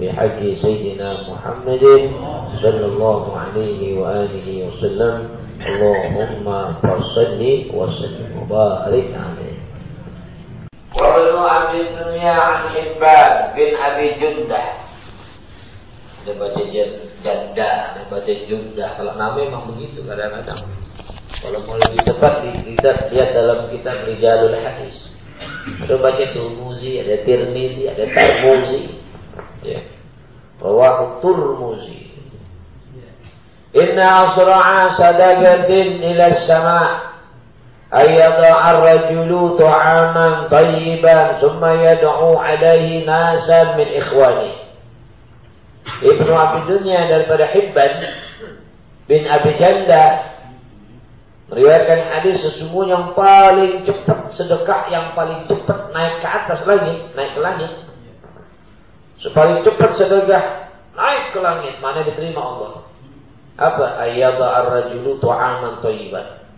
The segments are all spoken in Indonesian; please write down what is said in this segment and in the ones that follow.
بحق سيدنا محمد صلى الله عليه وآله وسلم اللهم فصل وسلم وبارك عليه وابن أبي الدنيا عن حبان بن أبي جندة ada baca janda, ada baca junda. Kalau nama memang begitu kadang-kadang. Kalau mau lebih tepat kita lihat dalam kitab Rijalul Hadis. Ada baca Turmuzi, ada Tirmizi, ada Tarmuzi. Ya. Rawahu Turmuzi. Inna asra'a sadagatin ila sama' ayyada'a ar-rajulu ta'aman tayyiban summa yad'u alaihi nasan min ikhwani. Ibnu Abi Dunya daripada Hibban bin Abi Janda meriwayatkan hadis sesungguhnya yang paling cepat sedekah yang paling cepat naik ke atas lagi naik ke langit Sepaling cepat sedekah naik ke langit mana diterima Allah. Apa? Ayyadha ar-rajulu tu'aman thayyiban.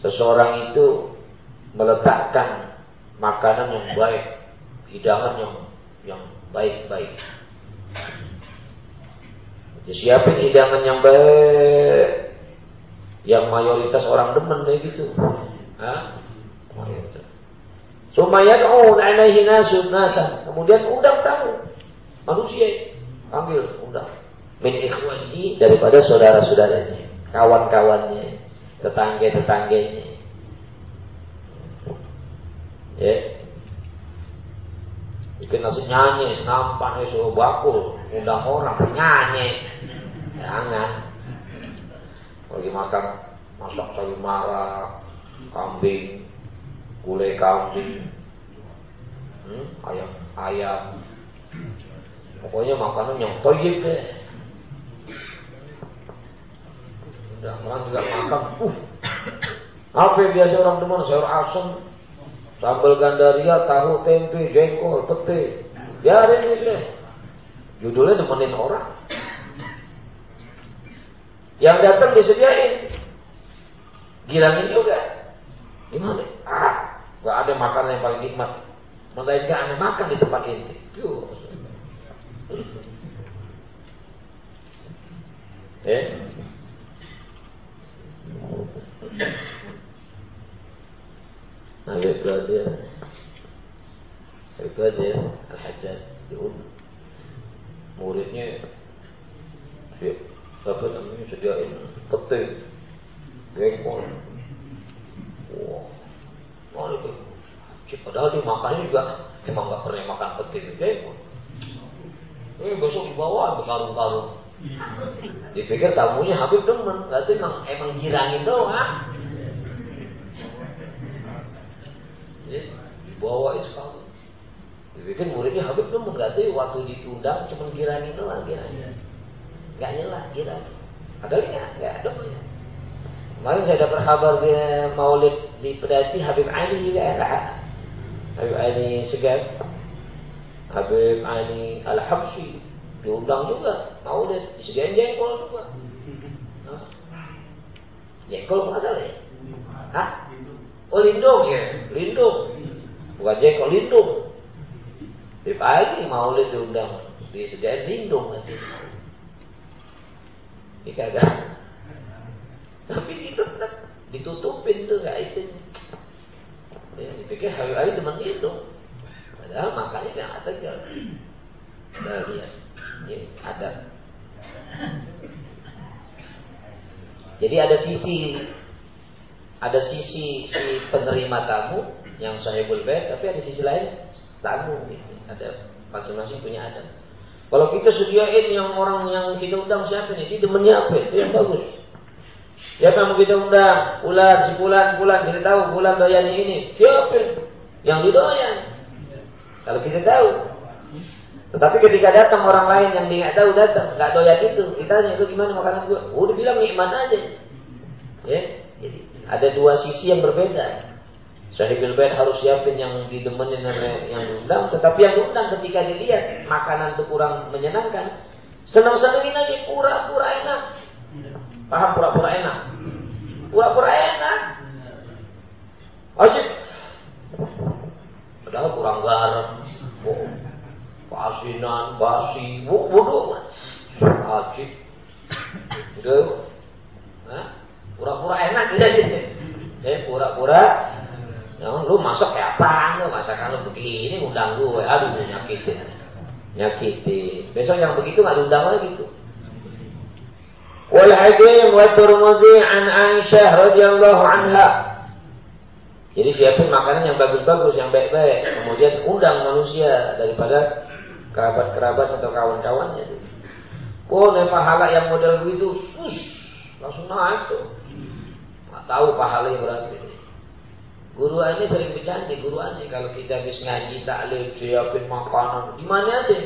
Seseorang itu meletakkan makanan yang baik, hidangan yang yang baik-baik. Siapin hidangan yang baik Yang mayoritas orang demen kayak gitu Hah? Mayoritas Sumayad'un alaihi nasun nasa Kemudian undang tamu. Manusia. Ambil undang. Min ikhwanihi daripada saudara-saudaranya. Kawan-kawannya. Tetangga-tetangganya. Ya. Bikin nasi nyanyi, nampak itu bakul, undang orang nyanyi. Jangan. Lagi makan masak sayur marah, kambing, gulai kambing, hmm, ayam ayam. Pokoknya makanan yang toyib deh. Udah orang juga makan, uh, apa biasa orang demen sayur asem, Sambal gandaria, tahu, tempe, jengkol, pete. Biarin itu. Judulnya nemenin orang. Yang datang disediain. Gilangin juga. Gimana? Ah, gak ada makanan yang paling nikmat. Melainkan anda makan di tempat ini. Eh? Habib Qadir Habib Qadir Al-Hajjaj diun muridnya siap apa namanya sediain peti gengkol itu. Padahal dia makannya juga emang nggak pernah makan peti gengkol eh besok dibawa berkarung-karung dipikir tamunya Habib demen. Berarti emang emang jirangin doang ya, dibawa itu kamu dibikin muridnya Habib tuh berarti waktu ditundang cuma girani doang girani nggak nyela girani ada nggak nggak ada ya. Kemarin saya dapat kabar dia maulid di pedati Habib Ali juga ada Habib Ali Segaf Habib Ali Al Habsyi diundang juga maulid disediain jengkol juga jengkol apa salah ya Hah? Oh lindung ya, lindung. Bukan jengkol, lindung. Di pagi maulid diundang, disediain lindung nanti. Ini kagak. Tapi itu tetap ditutupin tuh nggak itu. Ya, dipikir hari hari teman lindung. Padahal makanya nggak ada kan. Ada lihat, ya, ada. Jadi ada sisi ada sisi si penerima tamu yang sahibul bait, tapi ada sisi lain tamu gitu. Ada masing-masing punya adab. Kalau kita sediain yang orang yang kita undang siapa nih? Dia demennya apa? Itu yang bagus. Siapa yang mau kita undang? Bulan, si bulan, bulan. Kita tahu bulan doyan ini. Siapa? Yang didoyan. Kalau kita tahu. Tetapi ketika datang orang lain yang nggak tahu datang, nggak doyan itu, kita tanya itu gimana makanan gue? Oh, dia bilang nikmat aja. Ya, jadi ada dua sisi yang berbeda. Sahibul bait harus siapin yang didemenin yang diundang, tetapi yang diundang ketika dilihat makanan itu kurang menyenangkan, senang-senangin lagi pura-pura enak. Paham pura-pura enak? Pura-pura enak. Wajib. Padahal kurang garam. Oh, pasinan, basi, wudu. Wajib. Gitu. Pura-pura enak gitu. Eh, pura-pura Ya, lu masak kayak apa? Lu masakan lu begini undang gue. Aduh, nyakitin. Nyakitin. Besok yang begitu nggak diundang lagi tuh. Wal hakim wa Tirmidzi an Aisyah radhiyallahu anha. Jadi siapin makanan yang bagus-bagus, yang baik-baik. Kemudian undang manusia daripada kerabat-kerabat atau kawan-kawannya. Oh, nih pahala yang model begitu, langsung naik tuh. Nggak tahu pahalanya berapa. Guru ini sering bercanda, guru ini kalau kita habis ngaji taklim siapin makanan, di mana aja.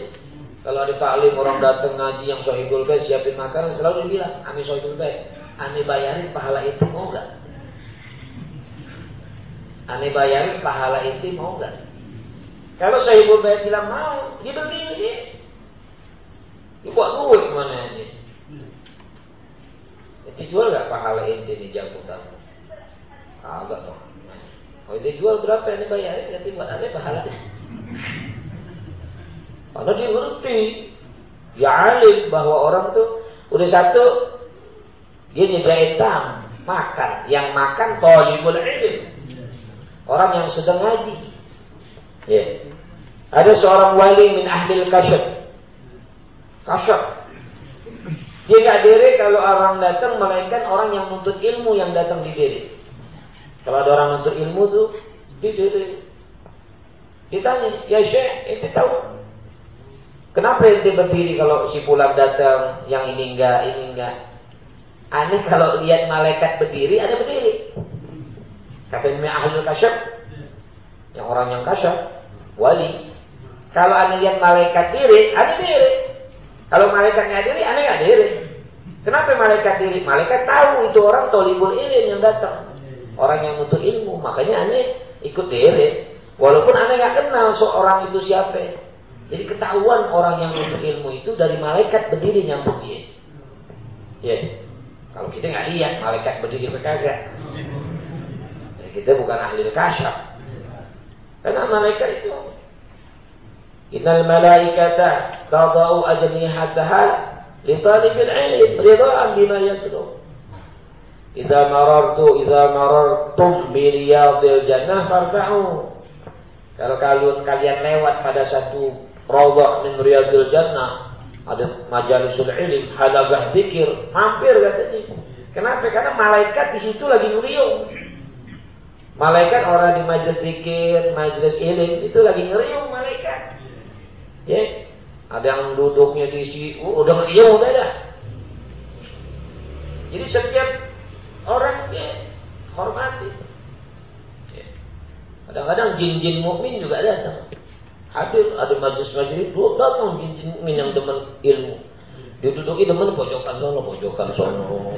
Kalau ada taklim orang datang ngaji yang sahibul bait siapin makanan selalu dibilang, "Ami sahibul bait, ane bayarin pahala itu mau enggak?" Ane bayarin pahala itu mau enggak? Kalau sahibul bait bilang mau, dia begini dia. Dia buat duit mana ini? Dijual nggak pahala ini di jamu tamu? Agak dong. Kalau dia jual berapa yang dibayarin nanti buat ada pahalanya. Karena dia ngerti, dia alim bahwa orang tuh udah satu dia nyediain tam makan, yang makan tolibul ilm. Orang yang sedang ngaji. Ya. Ada seorang wali min ahli kasyaf. Kasyaf. Dia nggak diri kalau orang datang melainkan orang yang nuntut ilmu yang datang di diri. Kalau ada orang nuntut ilmu tuh, diri. Ditanya, ya Syekh, ente tahu Kenapa ente berdiri kalau si pulang datang, yang ini enggak, ini enggak. Aneh kalau lihat malaikat berdiri, ada berdiri. Kata ini ahli kasyaf. Yang orang yang kasyaf, wali. Kalau aneh lihat malaikat diri, aneh diri. Kalau malaikat nggak diri, aneh nggak diri. Kenapa malaikat diri? Malaikat tahu itu orang tolibul ilin yang datang orang yang butuh ilmu. Makanya aneh ikut deret. Walaupun aneh nggak kenal seorang itu siapa. Jadi ketahuan orang yang butuh ilmu itu dari malaikat berdiri nyambut dia. Ya. Kalau kita nggak lihat malaikat berdiri berkagak. Ya, kita bukan ahli kasyaf. Karena malaikat itu Innal malaikata tadau ajnihataha li talibil ilm ridhaan bima yatlub. Idza marartu idza marartum bi riyadil jannah farta'u. Kalau kalian lewat pada satu raudhah min riyadil jannah, ada majalisul ilm, halagah zikir, mampir katanya. Kenapa? Karena malaikat di situ lagi ngeriung. Malaikat orang di majelis zikir, majelis ilm itu lagi ngeriung malaikat. Ya. Ada yang duduknya di situ, udah ngeriung udah dah. Jadi setiap orang dia hormati. Ya. Kadang-kadang jin-jin mukmin juga datang. Hadir ada majlis-majlis dua datang mukmin yang demen ilmu. Dia duduki demen pojokan sono, pojokan sono.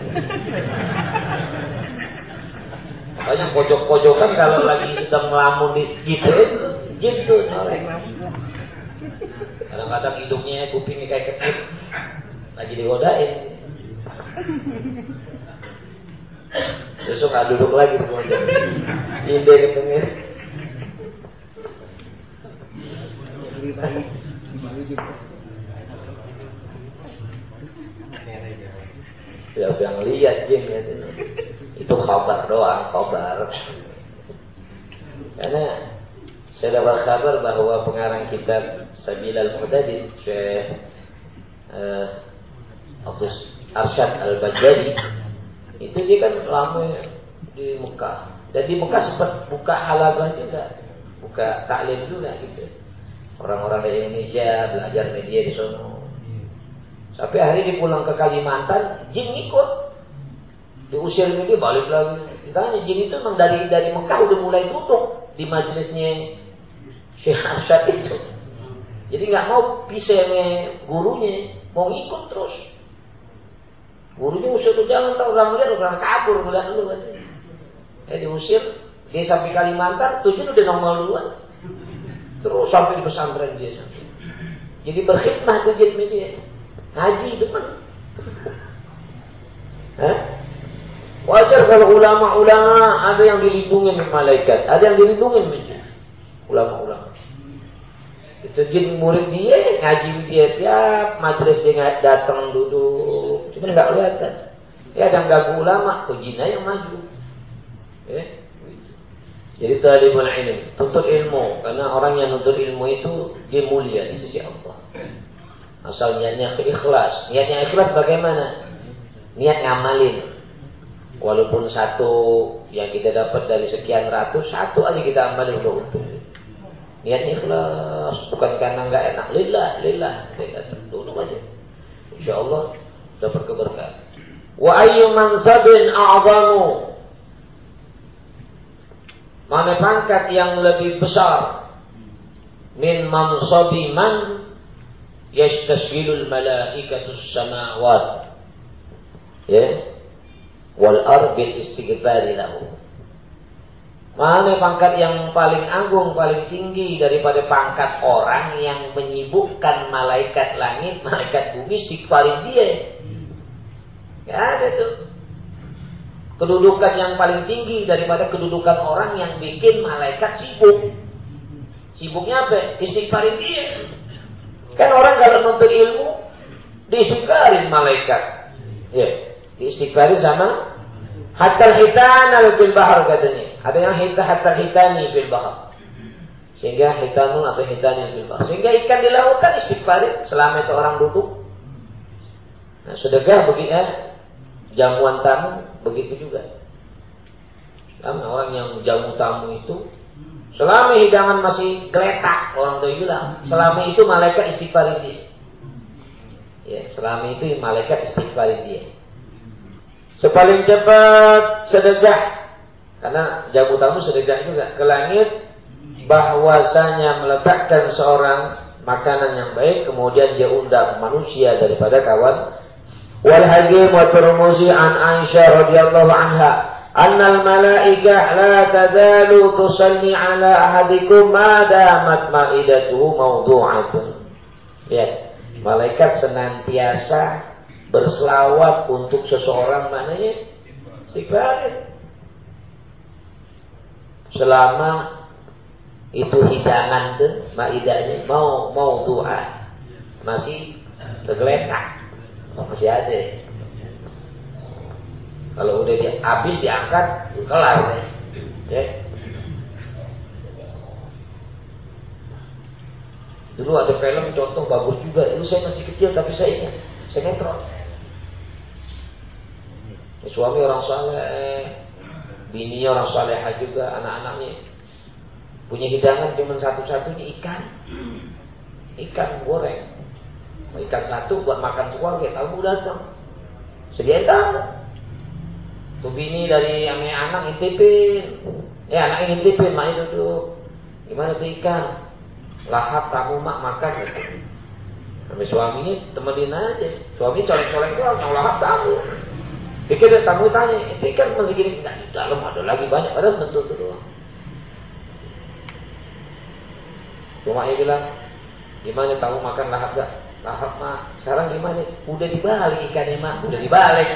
Makanya pojok-pojokan kalau lagi sedang melamun di gitu jin tuh Kadang-kadang hidungnya kupingnya kayak ketip lagi digodain. Besok nggak duduk lagi semuanya. Ide ketemu. Ya yang lihat jin ya itu kabar doang, kabar. Karena saya dapat kabar bahwa pengarang kitab Sabil al-Muhtadid Syekh uh, Arsyad al-Bajjadi Itu dia kan lama di Mekah. Dan di Mekah sempat buka halabah juga. Buka taklim juga gitu. Orang-orang dari Indonesia belajar media di sana. Sampai hari ini pulang ke Kalimantan, jin ikut. Diusir ini balik lagi. Ditanya jin itu memang dari dari Mekah udah mulai tutup di majelisnya Syekh Arsyad itu. Jadi nggak mau pisah gurunya, mau ikut terus. Gurunya usir tuh jangan tahu orang lihat orang kabur melihat dulu kan. Eh diusir, dia sampai Kalimantan, tujuan udah normal duluan. Terus sampai di pesantren dia sampai. Jadi berkhidmat tuh media. Ngaji depan. Hah? Wajar kalau ulama-ulama ada yang dilindungi malaikat, ada yang dilindungi masjid. Ulama-ulama. Itu jin murid dia, ngaji dia tiap majelis dia datang duduk. Cuma nggak kelihatan. Ya ada ganggu ulama, kok jinnya yang maju. Ya. Jadi talibul ilm, tuntut ilmu karena orang yang tuntut ilmu itu dia mulia di sisi Allah. Asal niatnya ikhlas. Niatnya ikhlas bagaimana? Niat ngamalin. Walaupun satu yang kita dapat dari sekian ratus, satu aja kita amalin udah untung. Niatnya ikhlas, bukan karena nggak enak. Lillah, lillah. Kita tunduk aja. Insya Allah dapat keberkahan. Wa ayyu mansabin a'zamu. Mana pangkat yang lebih besar min mansabi man yastasghilul malaikatus samawat ya wal arbil istighfari lahu Mana pangkat yang paling agung, paling tinggi daripada pangkat orang yang menyibukkan malaikat langit, malaikat bumi istighfarin dia. Ya ada tuh. Kedudukan yang paling tinggi daripada kedudukan orang yang bikin malaikat sibuk. Sibuknya apa? Istighfarin dia. Kan orang kalau menuntut ilmu diistighfarin malaikat. Ya, diistighfarin sama hatta hitana bil bahar katanya. Ada yang hita hatta hitani fil bahar. Sehingga hitanun atau hitani fil bahar. Sehingga ikan di lautan istighfar selama itu orang duduk. Nah, sedekah begitu ya, jamuan tamu begitu juga. Karena orang yang jamu tamu itu selama hidangan masih geletak orang tuh bilang, selama itu malaikat istighfar dia. Ya, selama itu malaikat istighfar dia. Sepaling cepat sedekah karena jamu tamu sedekah juga ke langit bahwasanya meletakkan seorang makanan yang baik kemudian dia undang manusia daripada kawan wal hakim wa turmuzi an Aisyah radhiyallahu anha annal malaikah la tadalu tusalli ala ahadikum ma damat maidatuhu mawdu'atun. Ya malaikat senantiasa berselawat untuk seseorang mananya istighfar selama itu hidangan tuh maidahnya mau mau doa masih tergeletak masih ada kalau udah di, habis diangkat kelar deh ya. dulu ada film contoh bagus juga dulu saya masih kecil tapi saya ingat sinetron suami orang saleh bininya orang soleha juga, anak-anaknya. Punya hidangan cuma satu-satunya ikan. Ikan goreng. Ikan satu buat makan keluarga, tamu datang. Sediain tamu. Tuh bini dari ame anak intipin. Ya anak intipin, main duduk. Gimana tuh ikan? Lahap tamu mak makan gitu. Sampai suaminya temenin aja. Suami colek-colek tuh yang lahap tamu. Pikir tamu tanya, ini kan masih gini, nah, di dalam ada lagi banyak, ada bentuk itu doang. Cuma dia bilang, gimana tamu makan lahap gak? Lahap mah, sekarang gimana? Udah dibalik ikannya mah, udah dibalik.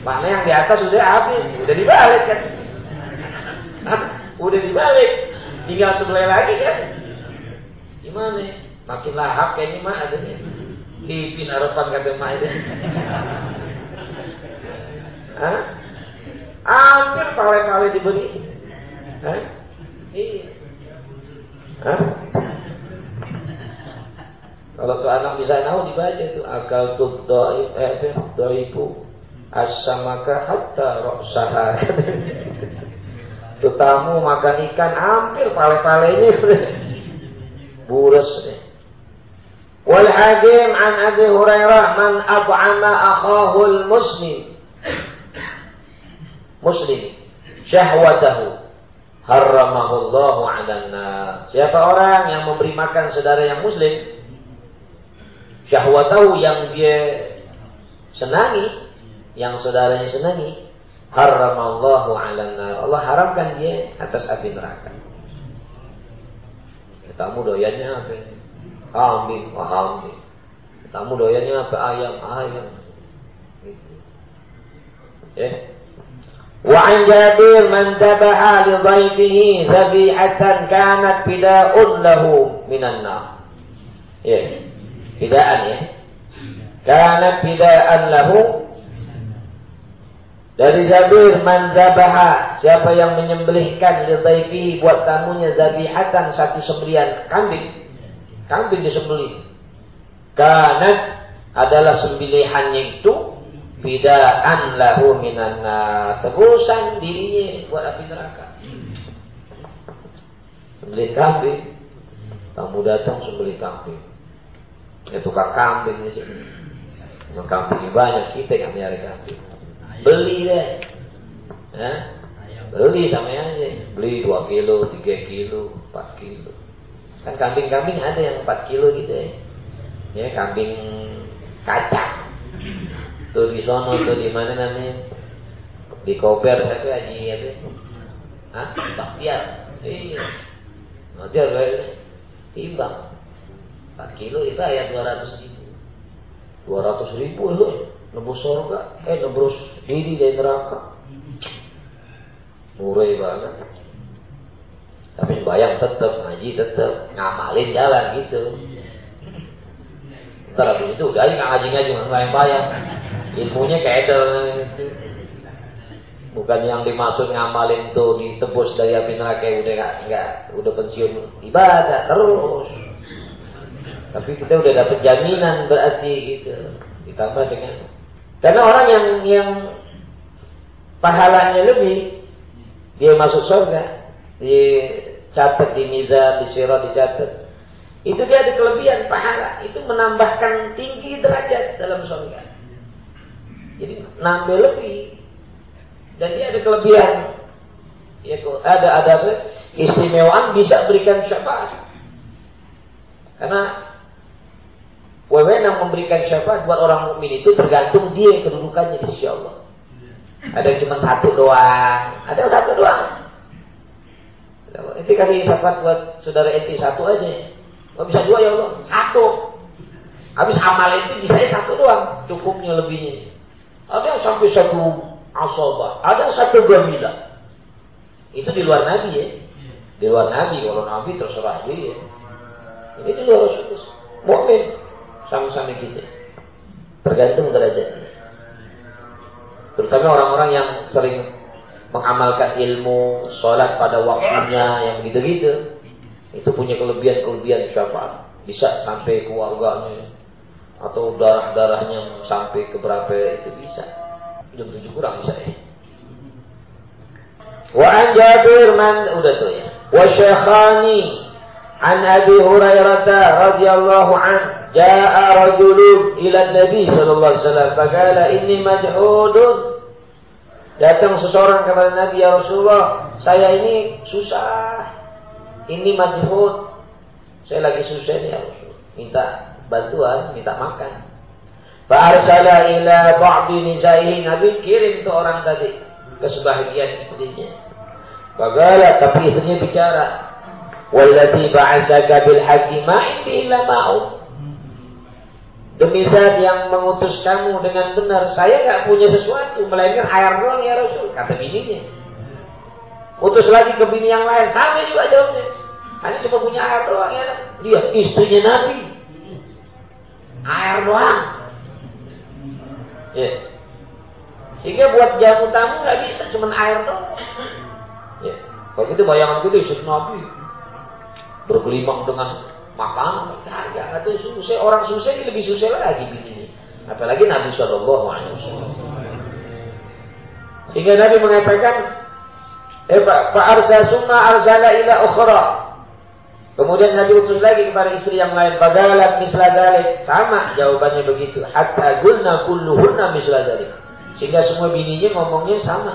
Mana yang di atas sudah habis, udah dibalik kan? udah dibalik, tinggal sebelah lagi kan? Gimana? Makin lahap kayaknya mah adanya. Tipis harapan kata mak itu. Hah? Hampir paling-paling diberi. Hah? Iya. Hah? Kalau tuh anak bisa tahu dibaca itu akal tuh doib eh doibu. Asamaka hatta roksaha. Itu tamu makan ikan hampir pale-palenya bures deh. Wal hakim an Abi Hurairah man at'ama akhahul muslim muslim. Syahwatahu. Harramahullahu 'alan nar. Siapa orang yang memberi makan saudara yang muslim syahwatahu yang dia senangi yang saudaranya senangi, haramallahu 'alan nar. Allah haramkan dia atas api neraka. Kamu doyannya apa? Kambing, kambing. Kamu doyannya apa? Ayam, ayam. Gitu. Ya. Wa an Jabir man tabaha li dhaifihi dhabihatan kanat bida'un lahu minan nar. Ya. Bida'an ya. Kanat bida'an lahu dari Jabir man zabaha, siapa yang menyembelihkan lidaifi buat tamunya zabihatan satu sembelian kambing. Kambing disembelih. Kanat adalah sembelihannya itu bidaan lahu minanna. Tebusan dirinya buat api neraka. Sembelih kambing. Tamu datang sembelih kambing. Ya tukar kambing di sini. Kambing banyak kita yang nyari kambing. Beli deh. Ya? beli sama aja beli 2 kilo 3 kilo 4 kilo. Kan kambing-kambing ada yang 4 kilo gitu ya. Ya kambing kacang. Tuh di sono tuh di mana namanya? Di koper saya tuh aja apa Hah? Baktiar iya. Baktiar timbang 4 kilo itu ayat 200 ribu 200 ribu loh nebus surga, eh nebus diri dari neraka. Murai banget. Tapi bayang tetap, ngaji tetap, ngamalin jalan gitu. Ntar habis itu udah nggak ngaji-ngaji, nggak bayang-bayang. Ilmunya kayak itu. Bukan yang dimaksud ngamalin tuh ditebus dari api neraka udah nggak nggak udah pensiun ibadah terus. Tapi kita udah dapat jaminan berarti gitu. Ditambah dengan karena orang yang yang pahalanya lebih, dia masuk surga, dicatat di mizan, di sirah dicatat. Itu dia ada kelebihan pahala, itu menambahkan tinggi derajat dalam surga. Jadi nambah lebih. Dan dia ada kelebihan. Ya, ada ada? Istimewaan bisa berikan syafaat. Karena Wewenang memberikan syafaat buat orang mukmin itu tergantung dia kedudukannya di sisi Allah. Ada yang cuma satu doang, ada yang satu doang. Enti kasih syafaat buat saudara enti satu aja. Gak bisa dua ya Allah, satu. Habis amal itu bisa satu doang, cukupnya lebihnya. Ada yang sampai satu asobah, ada yang satu gamilah. Itu di luar Nabi ya. Di luar Nabi, kalau Nabi terserah dia. Ini di luar Rasulullah. Mukmin sama-sama kita. Tergantung derajatnya. Terutama orang-orang yang sering mengamalkan ilmu, sholat pada waktunya, yang gitu-gitu. Itu punya kelebihan-kelebihan syafaat. Bisa sampai keluarganya. Atau darah-darahnya sampai ke berapa itu bisa. Jam tujuh kurang bisa ya. Wa an Jabir man udah tuh ya. Wa syekhani an Abi Hurairah radhiyallahu anhu Ja'a rajulun ila Nabi sallallahu alaihi wasallam faqala inni majhudun. Datang seseorang kepada Nabi ya Rasulullah, saya ini susah. Ini majhud. Saya lagi susah ini ya Rasul. Minta bantuan, minta makan. Fa'arsala ila ba'd nisaihi Nabi kirim ke orang tadi ke sebahagian istrinya. Faqala tapi istrinya bicara, "Wallati ba'asaka bil haqqi ma illa ma'u." Demi zat yang mengutus kamu dengan benar, saya nggak punya sesuatu melainkan air doang ya Rasul, kata bininya. Utus lagi ke bini yang lain, sama juga jawabnya. Hanya cuma punya air doang ya. Dia istrinya Nabi. Air doang. Ya. Sehingga buat jamu tamu nggak bisa, cuma air doang. Ya. Kalau gitu bayangan gitu istri Nabi bergelimang dengan makan kagak atau susah orang susah ini lebih susah lagi begini apalagi Nabi Shallallahu Alaihi Wasallam Sehingga Nabi mengatakan, eh, Pak Arsa summa arsala ila ukhra. Kemudian Nabi utus lagi kepada istri yang lain. Bagalat misla dalik. Sama jawabannya begitu. Hatta gulna kulluhunna misla dalik. Sehingga semua bininya ngomongnya sama.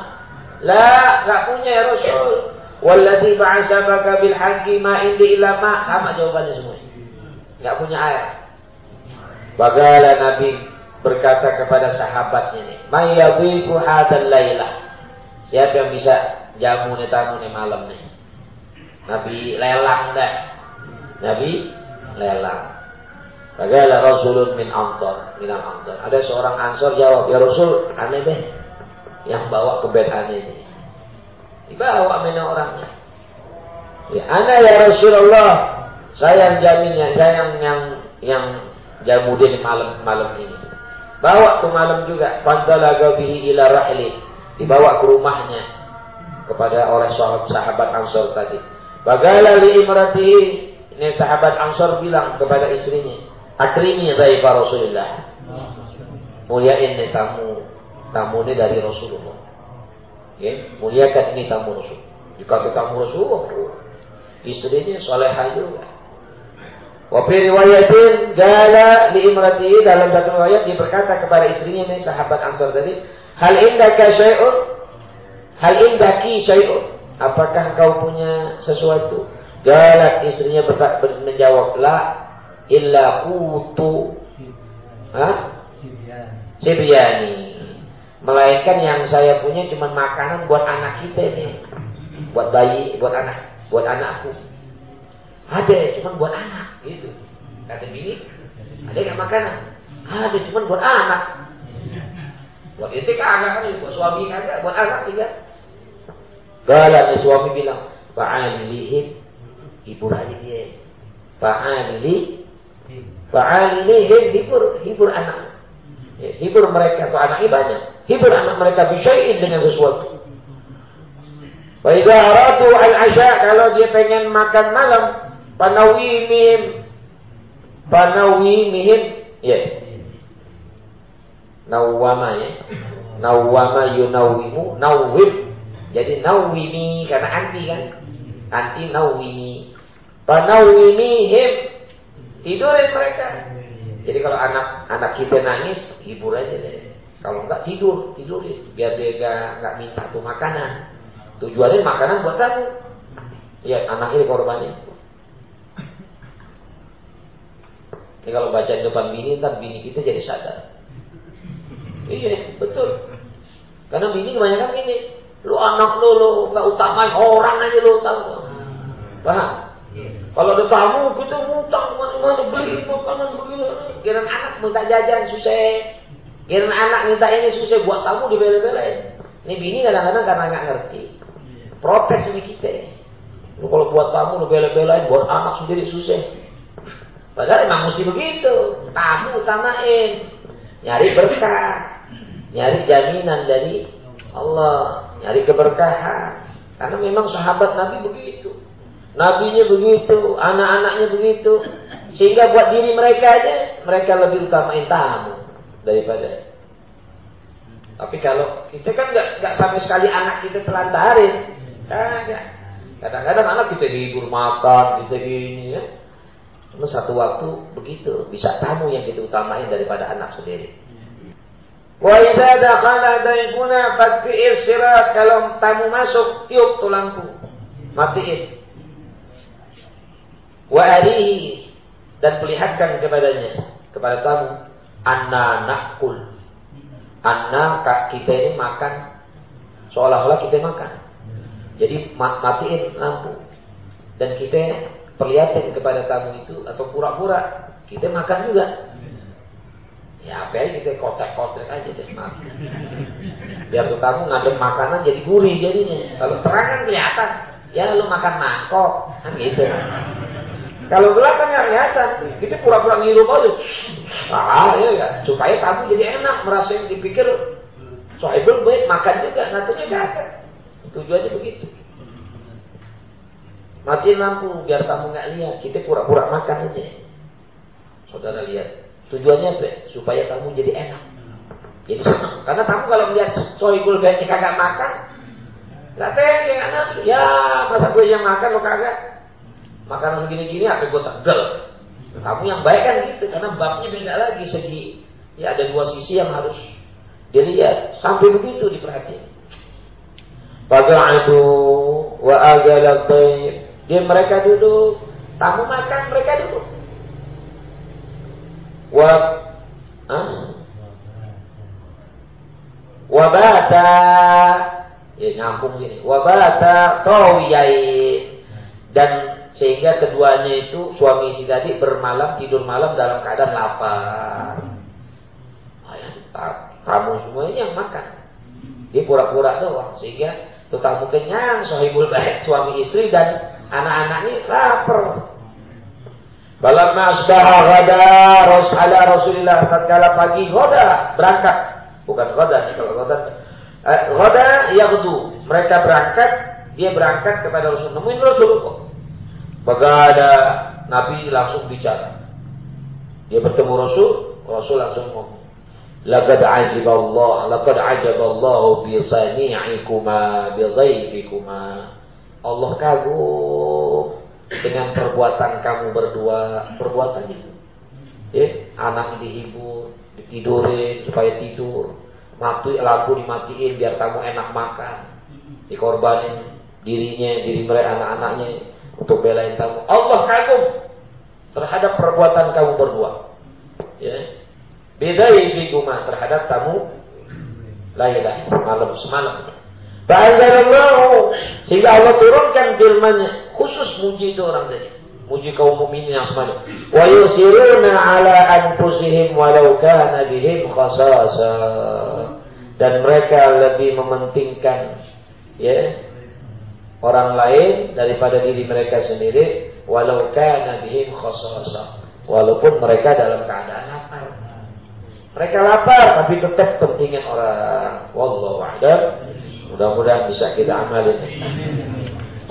La, nggak punya ya Rasul. Walladhi ba'asabaka bil haqqi ma indi illa ma. Sama jawabannya semua. Nggak punya air. Bagala Nabi berkata kepada sahabatnya nih, "Mayyadhiku hadal lailah." Siapa yang bisa jamu nih tamu nih malam nih? Nabi lelang dah. Nabi lelang. Bagala Rasulun min Ansor, min Ansor. Ada seorang Ansor jawab, "Ya Rasul, aneh deh yang bawa ke bed aneh ini." Dibawa mana orangnya? Ya, ana ya Rasulullah, saya yang jaminnya, saya yang yang yang jamu dia malam malam ini. Bawa ke malam juga. Fandalaga bihi ila rahli. Dibawa ke rumahnya. Kepada orang sahabat, sahabat Ansor tadi. Bagala li imratihi. Ini sahabat Ansor bilang kepada istrinya. Akrimi dhaifa Rasulullah. Muliain ini tamu. Tamu ini dari Rasulullah. Ya, muliakan ini tamu Rasul. Jika kita tamu Rasulullah, istrinya solehah juga. Wa fi riwayatin gala li imrati dalam satu riwayat dia berkata kepada istrinya ini sahabat Ansar tadi, "Hal indaka syai'un?" Hal indaki syai'un? Apakah kau punya sesuatu? Galat istrinya menjawab, "La illa kutu." Hah? Sibyani. Melainkan yang saya punya cuma makanan buat anak kita nih. Buat bayi, buat anak, buat anakku. Ada, cuma buat anak. Gitu. Kata bini, ada nggak makanan? Ada, cuma buat anak. Buat itu kagak kan, buat suami kagak, buat anak juga. Galak suami bilang, Fa'alihim, hibur aja dia. Fa'alih, Fa'alihim, hibur, hibur anak. Ya, hibur mereka atau anaknya banyak. Hibur anak mereka bisyai'in dengan sesuatu. Wa idza aratu al-asya kalau dia pengen makan malam, panawimihim panawimihim ya. Nawama ya. Nawama yunawimu nawim jadi nawimi karena anti kan? Anti nawimi panawimihim tidurin mereka. Jadi kalau anak anak kita nangis hibur aja deh kalau enggak tidur tidurin biar dia enggak, enggak minta tuh makanan tujuannya makanan buat kamu ya anak ini korbannya Ini kalau baca depan bini, ntar bini kita jadi sadar. Iya, betul. Karena bini kebanyakan gini. Lu anak lu, lu nggak utamain orang aja lu tahu. Paham? Kalau ada tamu, kita ngutang mana-mana beli makanan begini. Kira anak minta jajan susah. Kira anak minta ini susah buat tamu dibela-belain. Ini bini kadang-kadang karena nggak ngerti. Protes sama kita. Lu kalau buat tamu lu bela-belain, buat anak sendiri susah. Padahal emang mesti begitu. Tamu utamain. Nyari berkah. Nyari jaminan dari Allah. Nyari keberkahan. Karena memang sahabat Nabi begitu. Nabinya begitu. Anak-anaknya begitu. Sehingga buat diri mereka aja. Mereka lebih utamain tamu. Daripada. Tapi kalau kita kan nggak nggak sampai sekali anak kita telantarin. Kadang-kadang anak kita dihibur makan, kita gini ya. Cuma satu waktu begitu, bisa tamu yang kita utamain daripada anak sendiri. Wa idza dakhala dayfuna fatfi'ir sirat kalau tamu masuk tiup tuh lampu. Matiin. Wa dan perlihatkan kepadanya kepada tamu anna nakul. Anna kita ini makan seolah-olah kita makan. Jadi matiin lampu. Dan kita perlihatin kepada tamu itu atau pura-pura kita makan juga. Ya apa aja kita kotak-kotak aja deh makan. Biar tuh tamu ngadem makanan jadi gurih jadinya. Kalau terang kan kelihatan. Ya lu makan mangkok kan gitu. Kalau gelap kan nggak kelihatan. Kita pura-pura ngilu aja. Ah ya ya. Supaya tamu jadi enak merasa yang dipikir sohibul baik makan juga. Natunya gak Tujuannya begitu. Matiin lampu biar kamu nggak lihat. Kita pura-pura makan aja. Saudara lihat. Tujuannya apa? Supaya kamu jadi enak. Jadi senang. Karena kamu kalau melihat sohibul baitnya kagak makan, nggak tega anak. Ya masa gue yang makan lo kagak. Makanan begini-gini apa gue tegel. Kamu yang baik kan gitu karena babnya beda lagi segi. Ya ada dua sisi yang harus dilihat sampai begitu diperhatikan. Faqa'adu wa agala Dia mereka duduk, tamu makan mereka duduk. Wa ah, wabata ya nyambung gini wabata tawiyai dan sehingga keduanya itu suami istri tadi bermalam tidur malam dalam keadaan lapar kamu semuanya yang makan dia pura-pura doang sehingga tetamu kenyang sahibul baik suami istri dan anak-anaknya lapar Balamma asbaha ghada ala Rasulillah tatkala pagi ghada berangkat Bukan Ghoda nih kalau Ghoda. Eh, Ghoda yaghdu. Mereka berangkat, dia berangkat kepada Rasul. Nemuin Rasul kok. Maka ada Nabi langsung bicara. Dia bertemu Rasul, Rasul langsung ngomong. Laqad ajiballah, laqad ajaballahu bi sani'ikuma bi dhaifikuma. Allah kagum dengan perbuatan kamu berdua, perbuatan itu. Ya, anak dihibur, ditidurin supaya tidur mati lampu dimatiin biar kamu enak makan dikorbanin dirinya diri mereka anak-anaknya untuk belain kamu. Allah kagum terhadap perbuatan kamu berdua. Ya. Beda ibiguma terhadap kamu lailah malam semalam. Ta'ala sehingga Allah turunkan firman-Nya khusus muji itu orang tadi. Muji kaum mukminin yang semuanya. Wa yusiruna ala anfusihim walau kana bihim khasasa. Dan mereka lebih mementingkan ya orang lain daripada diri mereka sendiri walau kana bihim khasasah walaupun mereka dalam keadaan lapar. Mereka lapar tapi tetap pentingin orang. Wallahu a'lam. Mudah-mudahan bisa kita amalin.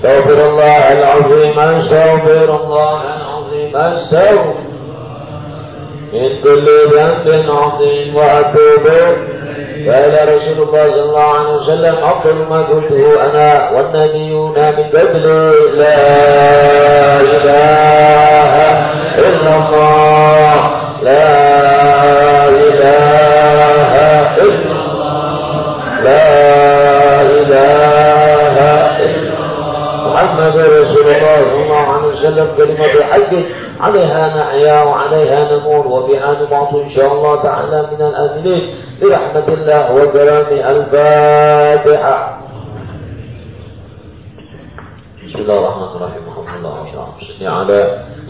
Astagfirullah al-azim Astagfirullah al-azim Astagfirullah min kulli dhanbin 'azim wa atubu. قال رسول الله صلى الله عليه وسلم افضل ما قلته أنا والنبيون من قبل لا إله إلا الله لا إله إلا الله لا محمد رسول الله صلى الله عليه وسلم كلمة حق. عليها نحيا وعليها نموت وبها نبعث إن شاء الله تعالى من الآمنين برحمة الله وكرامه الفاتحة. بسم الله الرحمن الرحيم. الحمد لله رب العالمين. على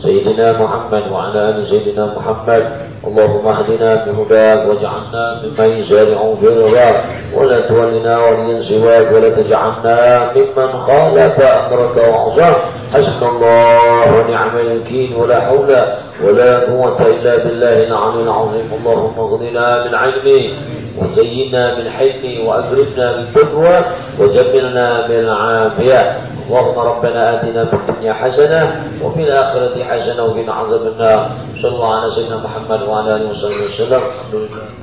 سيدنا محمد وعلى آل سيدنا محمد. اللهم اهدنا بهداك واجعلنا ممن يسارع في رضاك ولا تولنا وليا سواك ولا تجعلنا ممن خالف أمرك وعصاك. حسبنا الله ونعم الوكيل. ولا حول ولا قوة إلا بالله العلي العظيم. اللهم اغننا من علمه وزينا من حلمه وأكرمنا من تقوى وجملنا من العافية اللهم ربنا آتنا في الدنيا حسنة وفي الآخرة حسنة وقنا عذاب النار. صلى الله على سيدنا محمد وعلى آله وصحبه وسلم الحمد لله